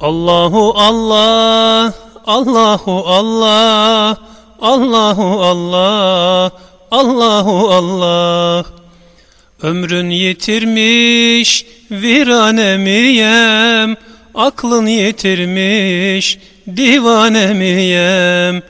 Allahu Allah, Allahu Allah, Allahu Allah, Allahu Allah. Ömrün yitirmiş, virane miyem? Aklın yitirmiş, divane miyem?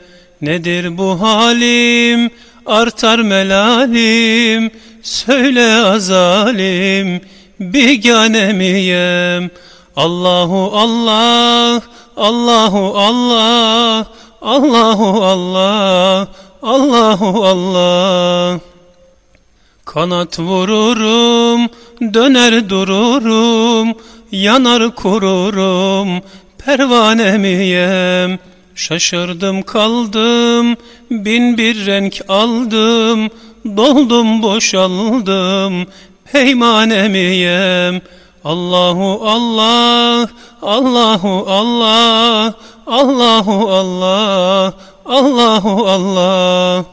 Nedir bu halim, artar melalim, söyle azalim, bigane miyem? Allahu Allah, Allahu Allah, Allahu Allah, Allahu Allah. Kanat vururum, döner dururum, yanar kururum, pervane miyem? Şaşırdım kaldım, bin bir renk aldım, doldum boşaldım, peymane miyem? Allahu Allah, Allahu Allah, Allahu Allah, Allahu Allah.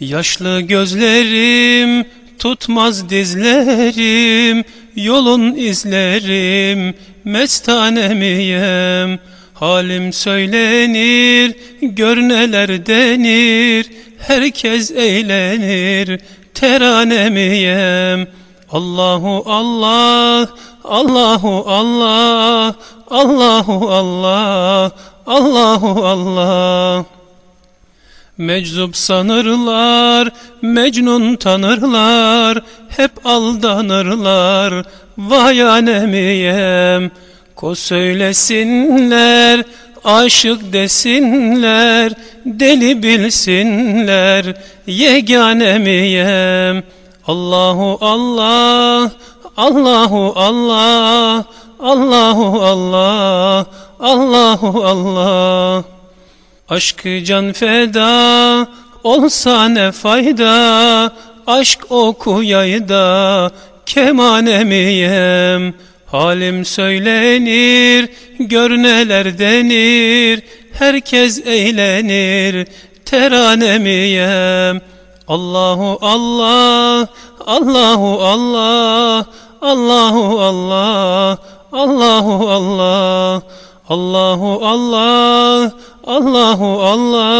Yaşlı gözlerim tutmaz dizlerim, yolun izlerim, mestane miyem? Halim söylenir, gör neler denir, herkes eğlenir, terane miyem? Allahu Allah, Allahu Allah, Allahu Allah, Allahu Allah. Meczup sanırlar, Mecnun tanırlar, hep aldanırlar, vay anemiyem. Ko söylesinler, aşık desinler, deli bilsinler, yegane miyem? Allahu Allah, Allahu Allah, Allahu Allah, Allahu Allah. Aşkı can feda olsa ne fayda, aşk oku yayda, kemane miyem? Halim söylenir, gör neler denir, herkes eğlenir, terane Allahu Allah, Allahu Allah, Allahu Allah, Allahu Allah, Allahu Allah, Allahu Allah.